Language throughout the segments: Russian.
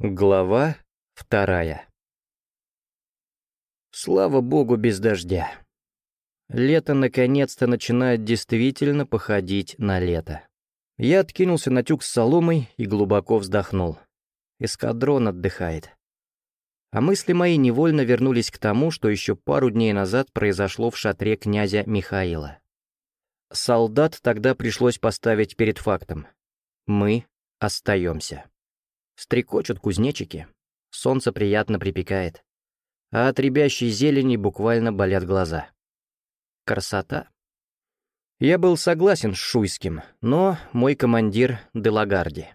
Глава вторая Слава богу, без дождя. Лето наконец-то начинает действительно походить на лето. Я откинулся на тюк с соломой и глубоко вздохнул. Эскадрон отдыхает. А мысли мои невольно вернулись к тому, что еще пару дней назад произошло в шатре князя Михаила. Солдат тогда пришлось поставить перед фактом. Мы остаемся. Стрекочут кузнечики, солнце приятно припекает, а от рябящей зелени буквально болят глаза. Красота. Я был согласен с Шуйским, но мой командир Делагарди.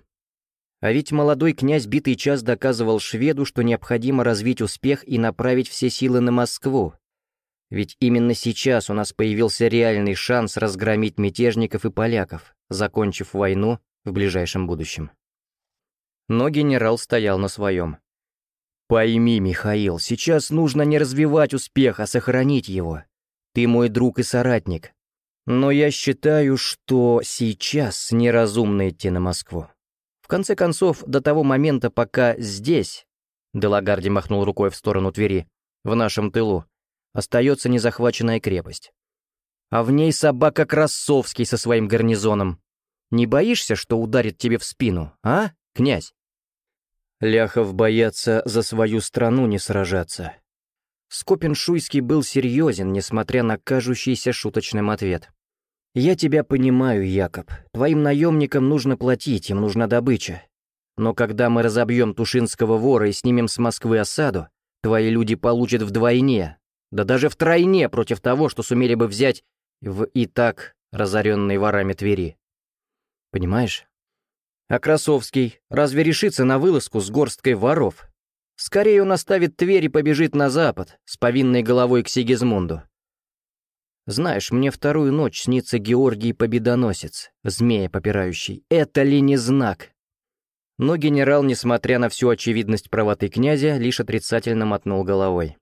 А ведь молодой князь битый час доказывал шведу, что необходимо развить успех и направить все силы на Москву. Ведь именно сейчас у нас появился реальный шанс разгромить мятежников и поляков, закончив войну в ближайшем будущем но генерал стоял на своем. «Пойми, Михаил, сейчас нужно не развивать успех, а сохранить его. Ты мой друг и соратник. Но я считаю, что сейчас неразумно идти на Москву. В конце концов, до того момента, пока здесь...» Делагарди махнул рукой в сторону Твери. «В нашем тылу. Остается незахваченная крепость. А в ней собака Красовский со своим гарнизоном. Не боишься, что ударит тебе в спину, а, князь?» Ляхов боятся за свою страну не сражаться. Скопин-Шуйский был серьезен, несмотря на кажущийся шуточным ответ. «Я тебя понимаю, Якоб. Твоим наемникам нужно платить, им нужна добыча. Но когда мы разобьем Тушинского вора и снимем с Москвы осаду, твои люди получат вдвойне, да даже втройне против того, что сумели бы взять в и так разоренной ворами Твери. Понимаешь? А Красовский разве решится на вылазку с горсткой воров? Скорее он оставит Тверь и побежит на запад, с повинной головой к Сигизмунду. Знаешь, мне вторую ночь снится Георгий Победоносец, змея попирающий. Это ли не знак? Но генерал, несмотря на всю очевидность правоты князя, лишь отрицательно мотнул головой.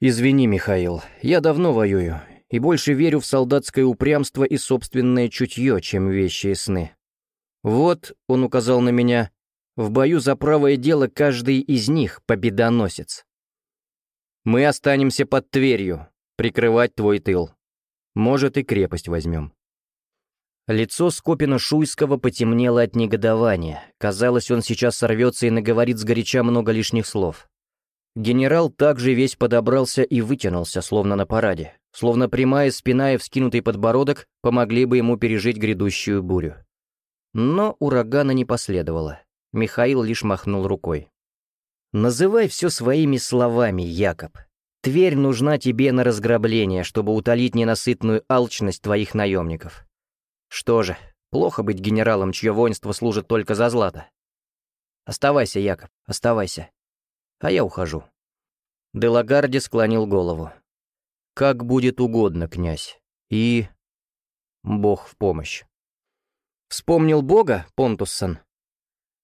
«Извини, Михаил, я давно воюю, и больше верю в солдатское упрямство и собственное чутье, чем вещи и сны. Вот, он указал на меня, в бою за правое дело каждый из них победоносец. Мы останемся под Тверью, прикрывать твой тыл. Может, и крепость возьмем. Лицо Скопина Шуйского потемнело от негодования. Казалось, он сейчас сорвется и наговорит сгоряча много лишних слов. Генерал также весь подобрался и вытянулся, словно на параде. Словно прямая спина и вскинутый подбородок помогли бы ему пережить грядущую бурю. Но урагана не последовало. Михаил лишь махнул рукой. «Называй все своими словами, Якоб. Тверь нужна тебе на разграбление, чтобы утолить ненасытную алчность твоих наемников. Что же, плохо быть генералом, чье воинство служит только за злато. Оставайся, Якоб, оставайся. А я ухожу». Делагарди склонил голову. «Как будет угодно, князь. И... Бог в помощь». Вспомнил Бога, Понтуссон?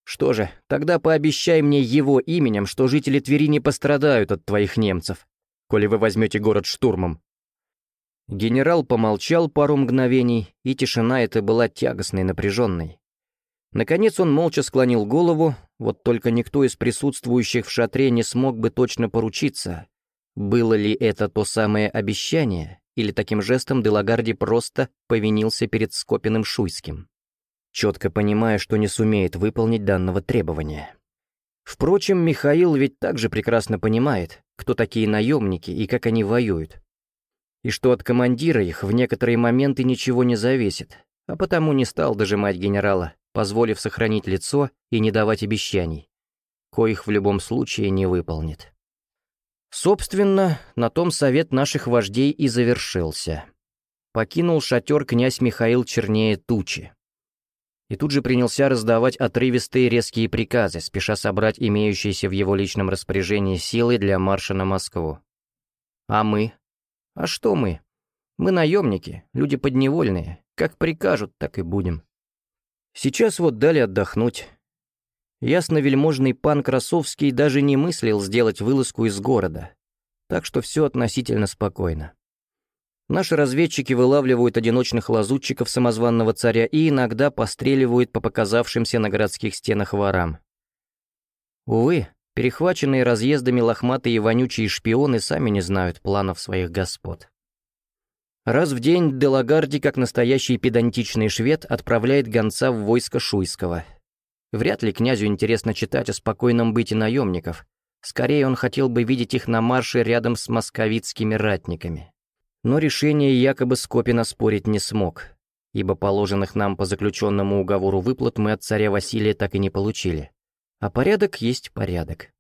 Что же, тогда пообещай мне его именем, что жители Твери не пострадают от твоих немцев, коли вы возьмете город штурмом. Генерал помолчал пару мгновений, и тишина эта была тягостной, напряженной. Наконец он молча склонил голову, вот только никто из присутствующих в шатре не смог бы точно поручиться, было ли это то самое обещание, или таким жестом Делагарди просто повинился перед Скопиным Шуйским четко понимая, что не сумеет выполнить данного требования. Впрочем, Михаил ведь также прекрасно понимает, кто такие наемники и как они воюют. И что от командира их в некоторые моменты ничего не зависит, а потому не стал дожимать генерала, позволив сохранить лицо и не давать обещаний, коих в любом случае не выполнит. Собственно, на том совет наших вождей и завершился. Покинул шатер князь Михаил чернее тучи, и тут же принялся раздавать отрывистые резкие приказы, спеша собрать имеющиеся в его личном распоряжении силы для марша на Москву. А мы? А что мы? Мы наемники, люди подневольные. Как прикажут, так и будем. Сейчас вот дали отдохнуть. Ясно-вельможный пан Красовский даже не мыслил сделать вылазку из города, так что все относительно спокойно. Наши разведчики вылавливают одиночных лазутчиков самозванного царя и иногда постреливают по показавшимся на городских стенах ворам. Увы, перехваченные разъездами лохматые и вонючие шпионы сами не знают планов своих господ. Раз в день Делагарди, как настоящий педантичный швед, отправляет гонца в войско Шуйского. Вряд ли князю интересно читать о спокойном быте наемников. Скорее, он хотел бы видеть их на марше рядом с московицкими ратниками. Но решение якобы Скопина спорить не смог, ибо положенных нам по заключенному уговору выплат мы от царя Василия так и не получили. А порядок есть порядок.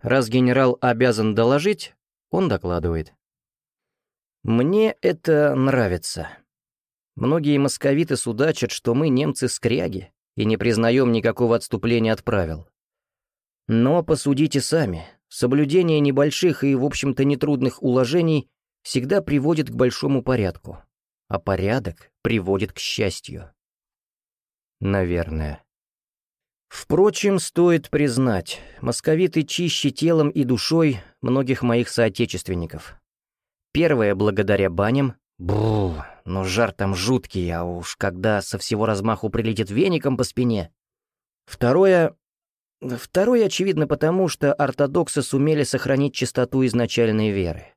Раз генерал обязан доложить, он докладывает. Мне это нравится. Многие московиты судачат, что мы немцы-скряги и не признаем никакого отступления от правил. Но посудите сами, соблюдение небольших и, в общем-то, нетрудных уложений всегда приводит к большому порядку, а порядок приводит к счастью. Наверное. Впрочем, стоит признать, московиты чище телом и душой многих моих соотечественников. Первое благодаря баням. Бу, но жар там жуткий, а уж когда со всего размаху прилетит веником по спине. Второе... Второе, очевидно, потому что ортодоксы сумели сохранить чистоту изначальной веры.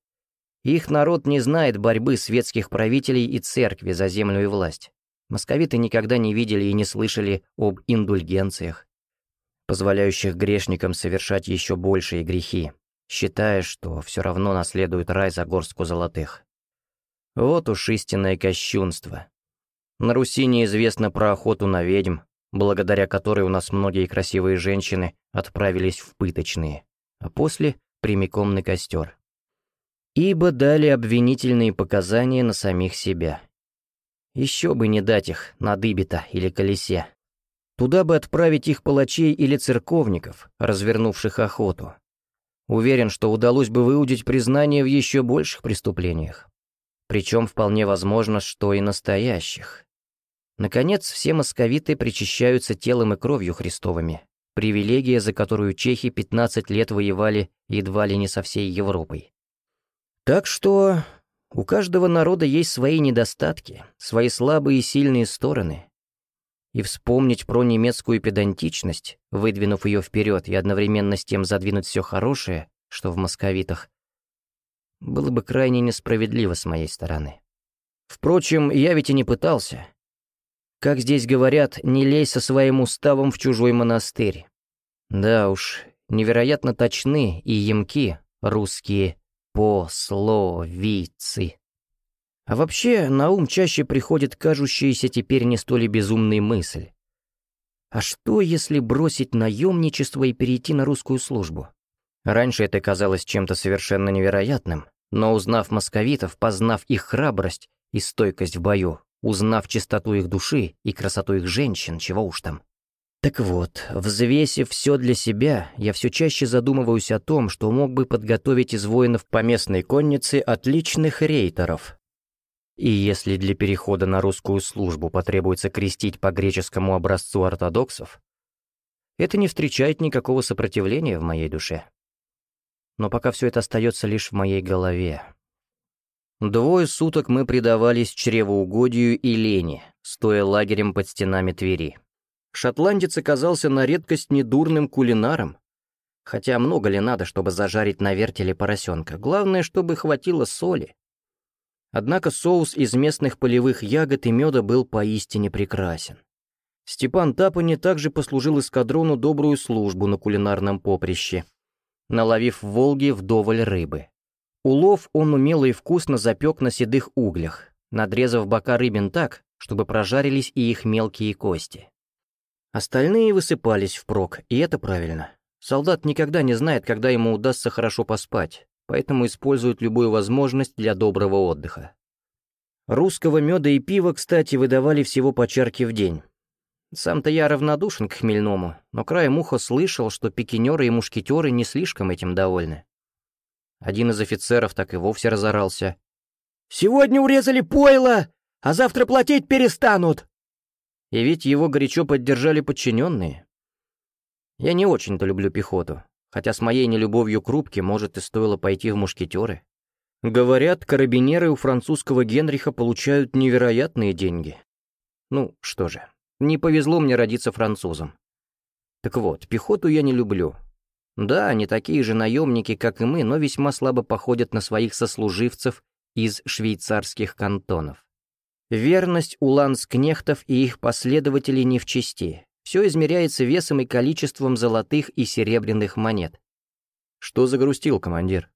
Их народ не знает борьбы светских правителей и церкви за землю и власть. Московиты никогда не видели и не слышали об индульгенциях, позволяющих грешникам совершать еще большие грехи, считая, что все равно наследует рай за горстку золотых. Вот уж истинное кощунство. На Руси неизвестно про охоту на ведьм, благодаря которой у нас многие красивые женщины отправились в пыточные, а после — прямиком на костер. Ибо дали обвинительные показания на самих себя. Еще бы не дать их на дыбе-то или колесе. Туда бы отправить их палачей или церковников, развернувших охоту, Уверен, что удалось бы выудить признание в еще больших преступлениях. Причем вполне возможно, что и настоящих. Наконец, все московиты причащаются телом и кровью Христовыми, привилегия, за которую чехи 15 лет воевали едва ли не со всей Европой. Так что у каждого народа есть свои недостатки, свои слабые и сильные стороны, и вспомнить про немецкую педантичность, выдвинув ее вперед и одновременно с тем задвинуть все хорошее, что в московитах, было бы крайне несправедливо с моей стороны. Впрочем, я ведь и не пытался. Как здесь говорят, не лей со своим уставом в чужой монастырь. Да уж, невероятно точны и емки русские пословицы. А вообще, на ум чаще приходит кажущаяся теперь не столь безумная мысль. А что, если бросить наемничество и перейти на русскую службу? Раньше это казалось чем-то совершенно невероятным, но узнав московитов, познав их храбрость и стойкость в бою, узнав чистоту их души и красоту их женщин, чего уж там. Так вот, взвесив все для себя, я все чаще задумываюсь о том, что мог бы подготовить из воинов по местной коннице отличных рейтеров, и если для перехода на русскую службу потребуется крестить по греческому образцу ортодоксов, это не встречает никакого сопротивления в моей душе. Но пока все это остается лишь в моей голове. Двое суток мы предавались чревоугодию и лени, стоя лагерем под стенами Твери. Шотландец оказался на редкость недурным кулинаром. Хотя много ли надо, чтобы зажарить на вертеле поросенка? Главное, чтобы хватило соли. Однако соус из местных полевых ягод и меда был поистине прекрасен. Степан Тапани также послужил эскадрону добрую службу на кулинарном поприще, наловив в Волге вдоволь рыбы. Улов он умело и вкусно запек на седых углях, надрезав бока рыбин так, чтобы прожарились и их мелкие кости. Остальные высыпались впрок, и это правильно. Солдат никогда не знает, когда ему удастся хорошо поспать, поэтому используют любую возможность для доброго отдыха. Русского меда и пива, кстати, выдавали всего по чарке в день. Сам-то я равнодушен к хмельному, но краем уха слышал, что пикинеры и мушкетеры не слишком этим довольны. Один из офицеров так и вовсе разорался. «Сегодня урезали пойло, а завтра платить перестанут!» И ведь его горячо поддержали подчиненные. Я не очень-то люблю пехоту, хотя с моей нелюбовью к рубке, может, и стоило пойти в мушкетеры. Говорят, карабинеры у французского Генриха получают невероятные деньги. Ну, что же, не повезло мне родиться французом. Так вот, пехоту я не люблю, Да, они такие же наемники, как и мы, но весьма слабо походят на своих сослуживцев из швейцарских кантонов. Верность у ланскнехтов и их последователей не в чести. Все измеряется весом и количеством золотых и серебряных монет. Что загрустил, командир?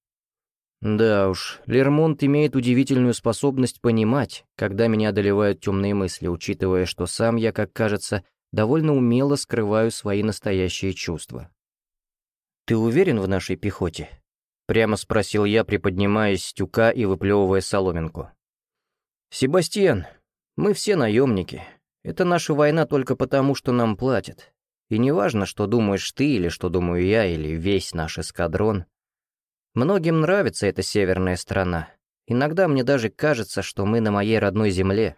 Да уж, Лермонт имеет удивительную способность понимать, когда меня одолевают темные мысли, учитывая, что сам я, как кажется, довольно умело скрываю свои настоящие чувства. «Ты уверен в нашей пехоте?» — прямо спросил я, приподнимаясь с тюка и выплевывая соломинку. «Себастьян, мы все наемники. Это наша война только потому, что нам платят. И не важно, что думаешь ты, или что думаю я, или весь наш эскадрон. Многим нравится эта северная страна. Иногда мне даже кажется, что мы на моей родной земле.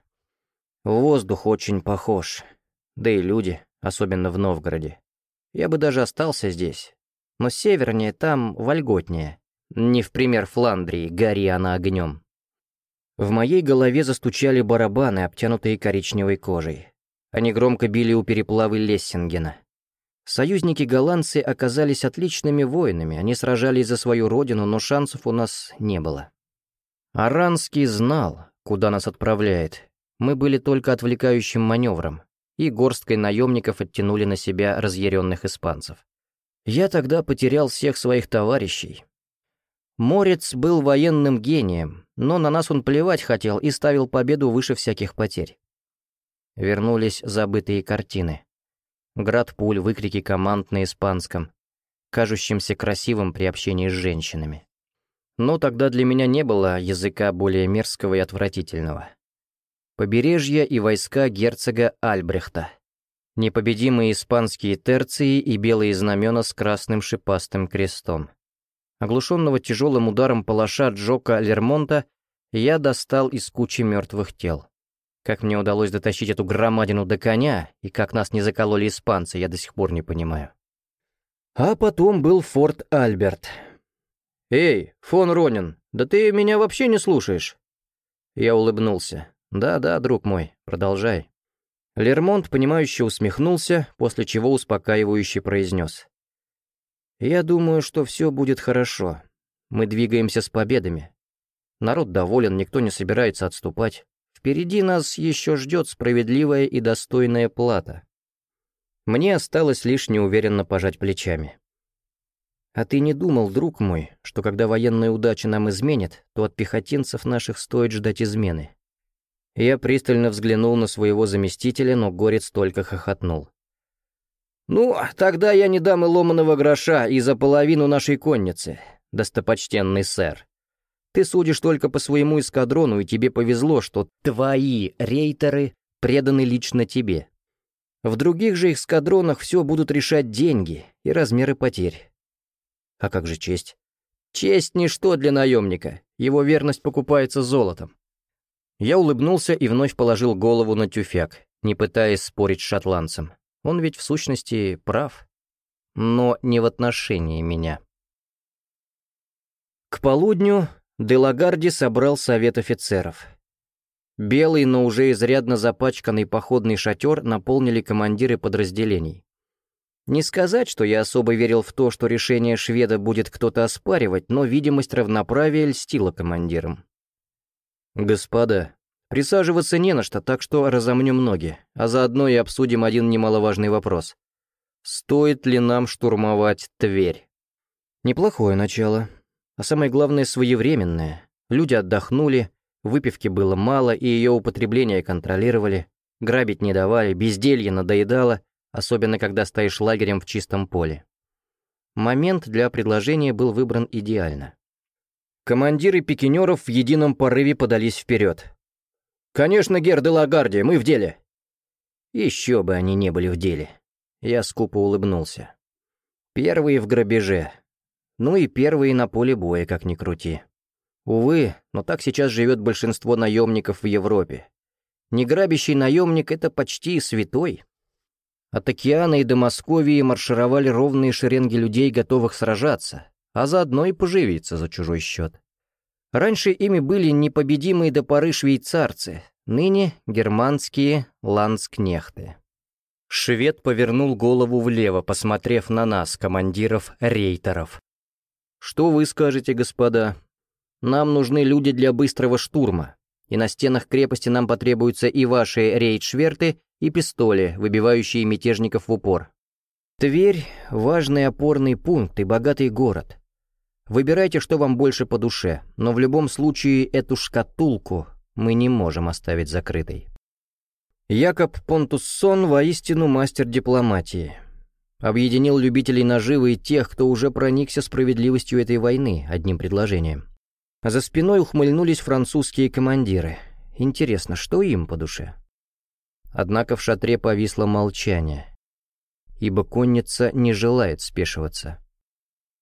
Воздух очень похож. Да и люди, особенно в Новгороде. Я бы даже остался здесь, но севернее там вольготнее. Не в пример Фландрии, гори она огнем. В моей голове застучали барабаны, обтянутые коричневой кожей. Они громко били у переплавы Лессингена. Союзники-голландцы оказались отличными воинами, они сражались за свою родину, но шансов у нас не было. Аранский знал, куда нас отправляет. Мы были только отвлекающим маневром, и горсткой наемников оттянули на себя разъяренных испанцев. Я тогда потерял всех своих товарищей. Морец был военным гением, но на нас он плевать хотел и ставил победу выше всяких потерь. Вернулись забытые картины. Град пуль, выкрики команд на испанском, кажущимся красивым при общении с женщинами. Но тогда для меня не было языка более мерзкого и отвратительного. Побережье и войска герцога Альбрехта — непобедимые испанские терции и белые знамена с красным шипастым крестом. Оглушенного тяжелым ударом палаша Джока Лермонта я достал из кучи мертвых тел. Как мне удалось дотащить эту громадину до коня, и как нас не закололи испанцы, я до сих пор не понимаю. А потом был форт Альберт. «Эй, фон Ронин, да ты меня вообще не слушаешь?» Я улыбнулся. «Да-да, друг мой, продолжай». Лермонт, понимающе усмехнулся, после чего успокаивающе произнес. «Я думаю, что все будет хорошо. Мы двигаемся с победами. Народ доволен, никто не собирается отступать. Впереди нас еще ждет справедливая и достойная плата. Мне осталось лишь неуверенно пожать плечами. А ты не думал, друг мой, что когда военная удача нам изменит, то от пехотинцев наших стоит ждать измены? Я пристально взглянул на своего заместителя, но Горец только хохотнул. «Ну, тогда я не дам и ломаного гроша и за половину нашей конницы, достопочтенный сэр. Ты судишь только по своему эскадрону, и тебе повезло, что твои рейтеры преданы лично тебе. В других же эскадронах все будут решать деньги и размеры потерь. А как же честь? Честь — ничто для наемника, его верность покупается золотом. Я улыбнулся и вновь положил голову на тюфяк, не пытаясь спорить с шотландцем. Он ведь в сущности прав. Но не в отношении меня. К полудню Делагарди собрал совет офицеров. Белый, но уже изрядно запачканный походный шатер наполнили командиры подразделений. Не сказать, что я особо верил в то, что решение шведа будет кто-то оспаривать, но видимость равноправия льстила командирам. «Господа, присаживаться не на что, так что разомнем ноги, а заодно и обсудим один немаловажный вопрос. Стоит ли нам штурмовать Тверь?» Неплохое начало, а самое главное своевременное. Люди отдохнули, выпивки было мало, и ее употребление контролировали, грабить не давали, безделье надоедало, особенно когда стоишь лагерем в чистом поле. Момент для предложения был выбран идеально. Командиры пикинеров в едином порыве подались вперед. «Конечно, Гер де Лагарди, мы в деле!» Еще бы они не были в деле. Я скупо улыбнулся. Первые в грабеже. Ну и первые на поле боя, как ни крути. Увы, но так сейчас живет большинство наемников в Европе. Неграбящий наемник — это почти святой. От океана и до Московии маршировали ровные шеренги людей, готовых сражаться, а заодно и поживиться за чужой счет. Раньше ими были непобедимые до поры швейцарцы, ныне германские ланскнехты. Швед повернул голову влево, посмотрев на нас, командиров рейтеров. «Что вы скажете, господа? Нам нужны люди для быстрого штурма, и на стенах крепости нам потребуются и ваши рейдшверты, и пистоли, выбивающие мятежников в упор. Тверь — важный опорный пункт и богатый город. Выбирайте, что вам больше по душе, но в любом случае эту шкатулку мы не можем оставить закрытой. Якоб Понтуссон воистину мастер дипломатии. Объединил любителей наживы и тех, кто уже проникся справедливостью этой войны, одним предложением. За спиной ухмыльнулись французские командиры. Интересно, что им по душе? Однако в шатре повисло молчание, ибо конница не желает спешиваться.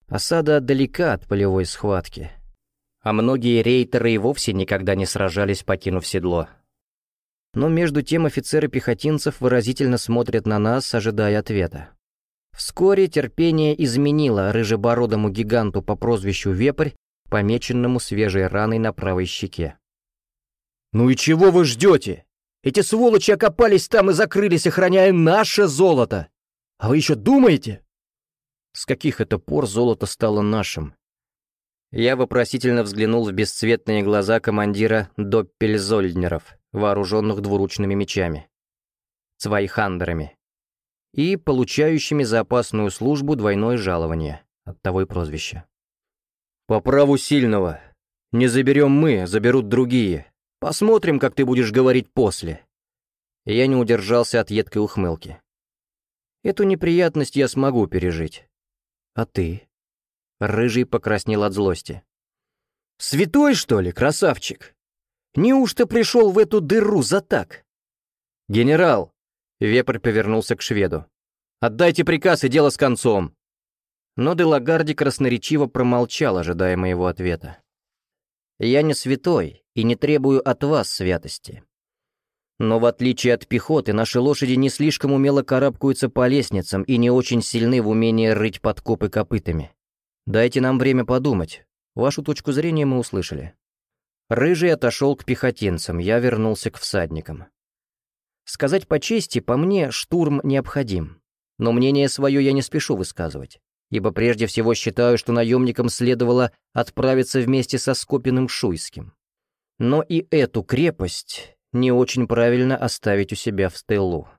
Осада далека от полевой схватки, а многие рейтеры и вовсе никогда не сражались, покинув седло. Но между тем офицеры пехотинцев выразительно смотрят на нас, ожидая ответа. Вскоре терпение изменило рыжебородому гиганту по прозвищу Вепрь, помеченному свежей раной на правой щеке. «Ну и чего вы ждете? Эти сволочи окопались там и закрылись, охраняя наше золото! А вы еще думаете?» С каких это пор золото стало нашим? Я вопросительно взглянул в бесцветные глаза командира Доппельзольднеров, вооруженных двуручными мечами, цвайхандерами, и получающими за опасную службу двойное жалование, оттого и прозвище. «По праву сильного. Не заберем мы, заберут другие. Посмотрим, как ты будешь говорить после». Я не удержался от едкой ухмылки. Эту неприятность я смогу пережить. А ты? Рыжий покраснел от злости. «Святой, что ли, красавчик? Неужто пришел в эту дыру за так?» «Генерал!» — Вепрь повернулся к шведу. «Отдайте приказ, и дело с концом!» Но Делагарди красноречиво промолчал, ожидая моего ответа. «Я не святой и не требую от вас святости. Но в отличие от пехоты, наши лошади не слишком умело карабкаются по лестницам и не очень сильны в умении рыть подкопы копытами. Дайте нам время подумать. Вашу точку зрения мы услышали. Рыжий отошел к пехотинцам, я вернулся к всадникам. Сказать по чести, по мне, штурм необходим. Но мнение свое я не спешу высказывать, ибо прежде всего считаю, что наемникам следовало отправиться вместе со Скопиным Шуйским. Но и эту крепость не очень правильно оставить у себя в стеллу.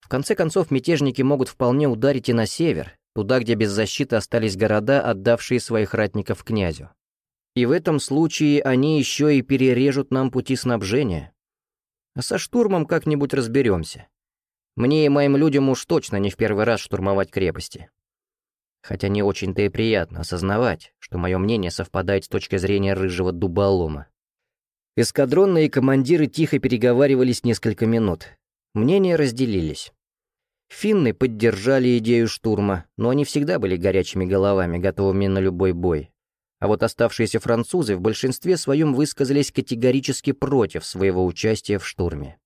В конце концов, мятежники могут вполне ударить и на север, туда, где без защиты остались города, отдавшие своих ратников князю. И в этом случае они еще и перережут нам пути снабжения. А со штурмом как-нибудь разберемся. Мне и моим людям уж точно не в первый раз штурмовать крепости. Хотя не очень-то и приятно осознавать, что мое мнение совпадает с точки зрения рыжего дуболома. Эскадронные командиры тихо переговаривались несколько минут. Мнения разделились. Финны поддержали идею штурма, но они всегда были горячими головами, готовыми на любой бой. А вот оставшиеся французы в большинстве своем высказались категорически против своего участия в штурме.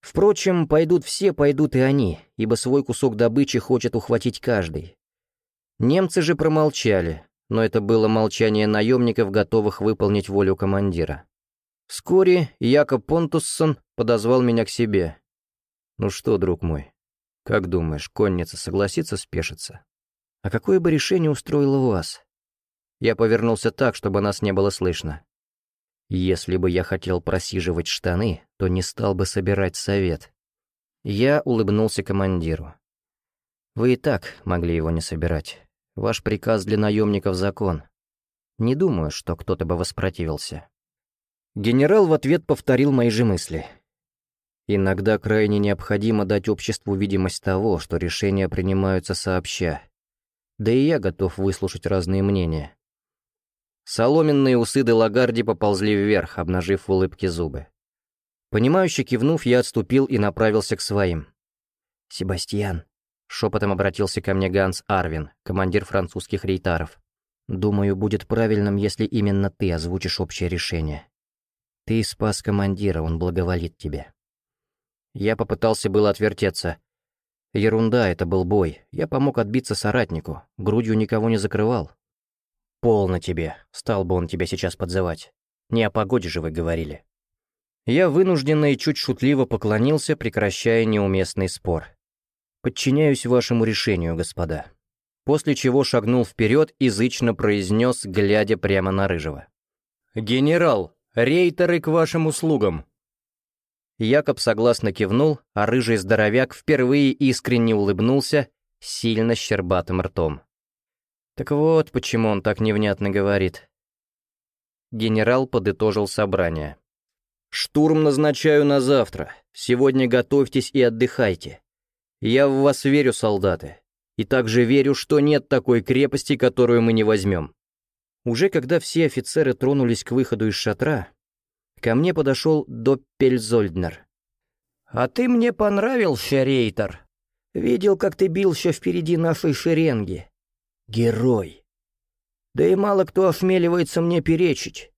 Впрочем, пойдут все, пойдут и они, ибо свой кусок добычи хочет ухватить каждый. Немцы же промолчали, но это было молчание наемников, готовых выполнить волю командира. Вскоре Якоб Понтуссон подозвал меня к себе. «Ну что, друг мой, как думаешь, конница согласится спешиться? А какое бы решение устроило вас?» Я повернулся так, чтобы нас не было слышно. Если бы я хотел просиживать штаны, то не стал бы собирать совет. Я улыбнулся командиру. Вы и так могли его не собирать. Ваш приказ для наемников закон. Не думаю, что кто-то бы воспротивился. Генерал в ответ повторил мои же мысли. Иногда крайне необходимо дать обществу видимость того, что решения принимаются сообща. Да и я готов выслушать разные мнения. Соломенные усы де Лагарди поползли вверх, обнажив в улыбке зубы. Понимающе кивнув, я отступил и направился к своим. «Себастьян», — шепотом обратился ко мне Ганс Арвин, командир французских рейтаров. «Думаю, будет правильным, если именно ты озвучишь общее решение. Ты спас командира, он благоволит тебе. Я попытался было отвертеться. Ерунда, это был бой. Я помог отбиться соратнику, грудью никого не закрывал. Полно тебе, стал бы он тебя сейчас подзывать. Не о погоде же вы говорили. Я вынужденно и чуть шутливо поклонился, прекращая неуместный спор. «Подчиняюсь вашему решению, господа». После чего шагнул вперед и зычно произнес, глядя прямо на Рыжего. «Генерал, рейтеры к вашим услугам!» Якоб согласно кивнул, а рыжий здоровяк впервые искренне улыбнулся сильно щербатым ртом. Так вот, почему он так невнятно говорит. Генерал подытожил собрание. «Штурм назначаю на завтра. Сегодня готовьтесь и отдыхайте. Я в вас верю, солдаты. И также верю, что нет такой крепости, которую мы не возьмем». Уже когда все офицеры тронулись к выходу из шатра, ко мне подошел Доппельзольднер. «А ты мне понравился, Рейтер. Видел, как ты бился впереди нашей шеренги. Герой. Да и мало кто осмеливается мне перечить.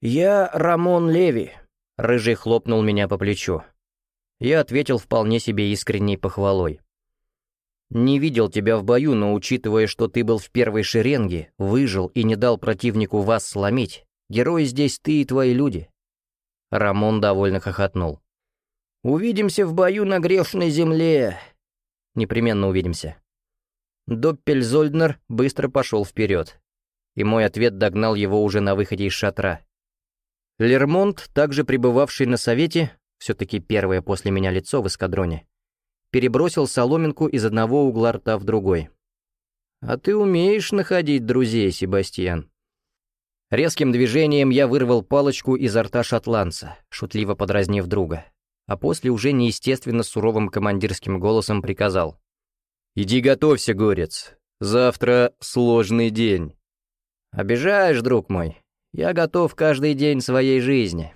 Я Рамон Леви, Рыжий хлопнул меня по плечу. Я ответил вполне себе искренней похвалой. «Не видел тебя в бою, но учитывая, что ты был в первой шеренге, выжил и не дал противнику вас сломить, герои здесь ты и твои люди». Рамон довольно хохотнул. «Увидимся в бою на грешной земле!» «Непременно увидимся». Доппельзольднер быстро пошел вперед, и мой ответ догнал его уже на выходе из шатра. Лермонт, также пребывавший на совете, все-таки первое после меня лицо в эскадроне, перебросил соломинку из одного угла рта в другой. «А ты умеешь находить друзей, Себастьян?» Резким движением я вырвал палочку изо рта шотландца, шутливо подразнив друга, а после уже неестественно суровым командирским голосом приказал. «Иди готовься, горец, завтра сложный день». «Обижаешь, друг мой, я готов каждый день своей жизни.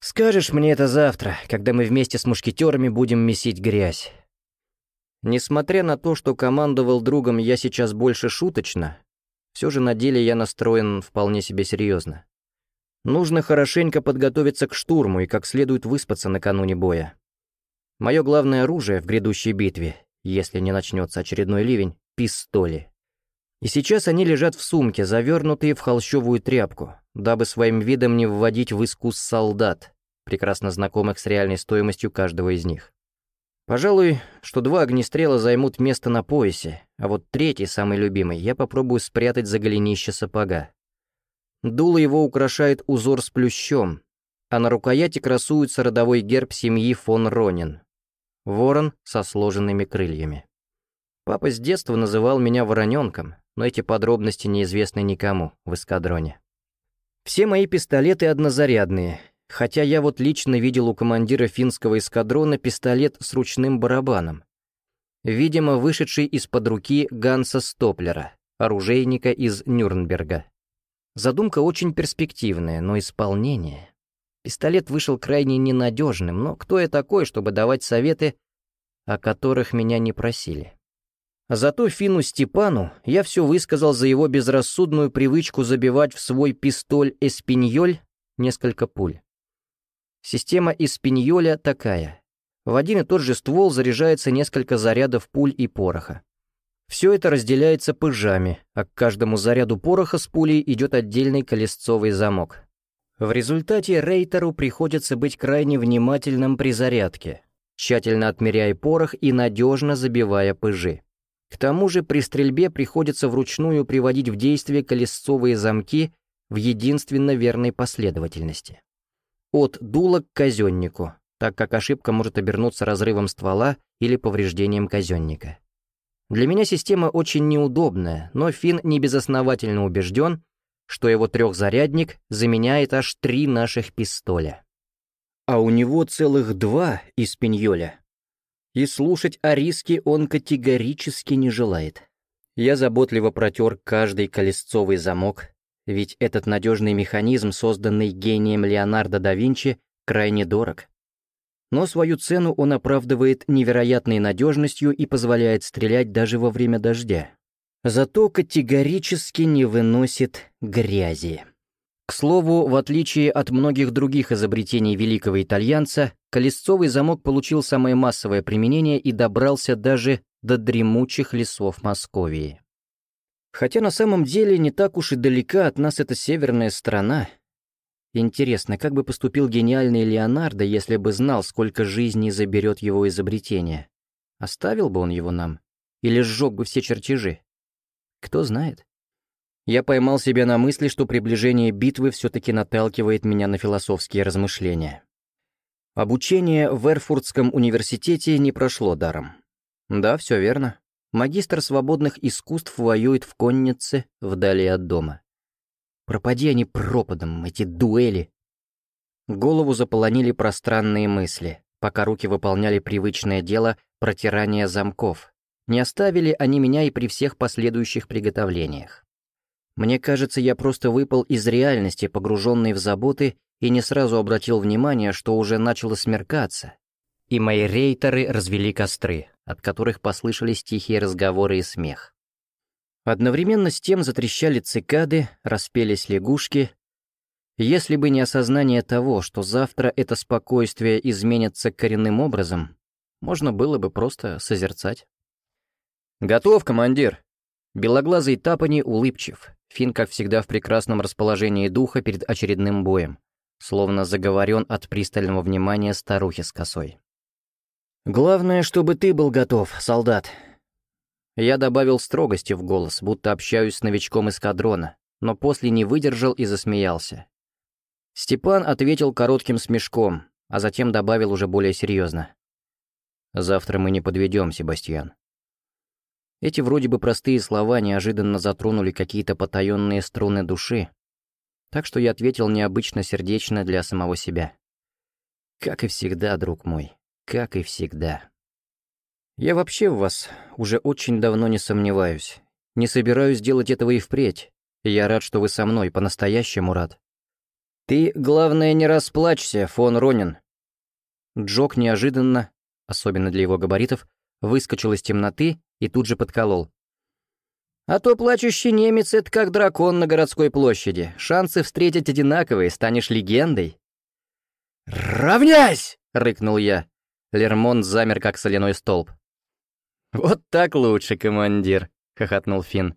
Скажешь мне это завтра, когда мы вместе с мушкетерами будем месить грязь. Несмотря на то, что командовал другом я сейчас больше шуточно, все же на деле я настроен вполне себе серьезно. Нужно хорошенько подготовиться к штурму и как следует выспаться накануне боя. Мое главное оружие в грядущей битве, если не начнется очередной ливень, — пистоли. И сейчас они лежат в сумке, завернутые в холщовую тряпку, дабы своим видом не вводить в искус солдат, прекрасно знакомых с реальной стоимостью каждого из них. Пожалуй, что два огнестрела займут место на поясе, а вот третий, самый любимый, я попробую спрятать за голенище сапога. Дуло его украшает узор с плющом, а на рукояти красуется родовой герб семьи фон Ронин. Ворон со сложенными крыльями. Папа с детства называл меня вороненком, но эти подробности неизвестны никому в эскадроне. Все мои пистолеты однозарядные, хотя я вот лично видел у командира финского эскадрона пистолет с ручным барабаном. Видимо, вышедший из-под руки Ганса Стоплера, оружейника из Нюрнберга. Задумка очень перспективная, но исполнение... Пистолет вышел крайне ненадежным, но кто я такой, чтобы давать советы, о которых меня не просили? Зато Фину Степану я все высказал за его безрассудную привычку забивать в свой пистоль-эспиньоль несколько пуль. Система эспиньоля такая. В один и тот же ствол заряжается несколько зарядов пуль и пороха. Все это разделяется пыжами, а к каждому заряду пороха с пулей идет отдельный колесцовый замок. В результате рейтеру приходится быть крайне внимательным при зарядке, тщательно отмеряя порох и надежно забивая пыжи. К тому же при стрельбе приходится вручную приводить в действие колесцовые замки в единственно верной последовательности. От дула к казеннику, так как ошибка может обернуться разрывом ствола или повреждением казенника. Для меня система очень неудобная, но Финн небезосновательно убежден, что его трехзарядник заменяет аж три наших пистоля. А у него целых два из пиньоля, и слушать о риске он категорически не желает. Я заботливо протер каждый колесцовый замок, ведь этот надежный механизм, созданный гением Леонардо да Винчи, крайне дорог. Но свою цену он оправдывает невероятной надежностью и позволяет стрелять даже во время дождя. Зато категорически не выносит грязи. К слову, в отличие от многих других изобретений великого итальянца, колесцовый замок получил самое массовое применение и добрался даже до дремучих лесов Московии. Хотя на самом деле не так уж и далека от нас эта северная страна. Интересно, как бы поступил гениальный Леонардо, если бы знал, сколько жизней заберет его изобретение? Оставил бы он его нам? Или сжег бы все чертежи? Кто знает. Я поймал себя на мысли, что приближение битвы все-таки наталкивает меня на философские размышления. Обучение в Эрфуртском университете не прошло даром. Да, все верно. Магистр свободных искусств воюет в коннице вдали от дома. Пропади они пропадом, эти дуэли. Голову заполонили пространные мысли, пока руки выполняли привычное дело протирания замков. Не оставили они меня и при всех последующих приготовлениях. Мне кажется, я просто выпал из реальности, погруженный в заботы, и не сразу обратил внимание, что уже начало смеркаться, и мои рейтеры развели костры, от которых послышались тихие разговоры и смех. Одновременно с тем затрещали цикады, распелись лягушки. Если бы не осознание того, что завтра это спокойствие изменится коренным образом, можно было бы просто созерцать. «Готов, командир!» Белоглазый Тапани улыбчив, Фин, как всегда, в прекрасном расположении духа перед очередным боем, словно заговорен от пристального внимания старухи с косой. «Главное, чтобы ты был готов, солдат». Я добавил строгости в голос, будто общаюсь с новичком эскадрона, но после не выдержал и засмеялся. Степан ответил коротким смешком, а затем добавил уже более серьезно. «Завтра мы не подведем, Себастьян. Эти вроде бы простые слова неожиданно затронули какие-то потаенные струны души, так что я ответил необычно сердечно для самого себя. Как и всегда, друг мой, как и всегда. Я вообще в вас уже очень давно не сомневаюсь. Не собираюсь делать этого и впредь. Я рад, что вы со мной, по-настоящему рад. Ты, главное, не расплачься, фон Ронин. Джок неожиданно, особенно для его габаритов, выскочил из темноты и тут же подколол. «А то плачущий немец — это как дракон на городской площади. Шансы встретить одинаковые, станешь легендой». «Равняйсь!» — рыкнул я. Лермонт замер, как соляной столб. «Вот так лучше, командир», — хохотнул Финн.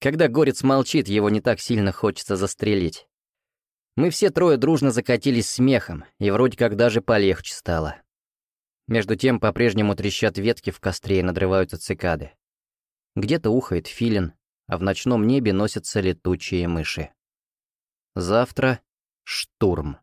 Когда горец молчит, его не так сильно хочется застрелить. Мы все трое дружно закатились смехом, и вроде как даже полегче стало. Между тем по-прежнему трещат ветки в костре и надрываются цикады. Где-то ухает филин, а в ночном небе носятся летучие мыши. Завтра штурм.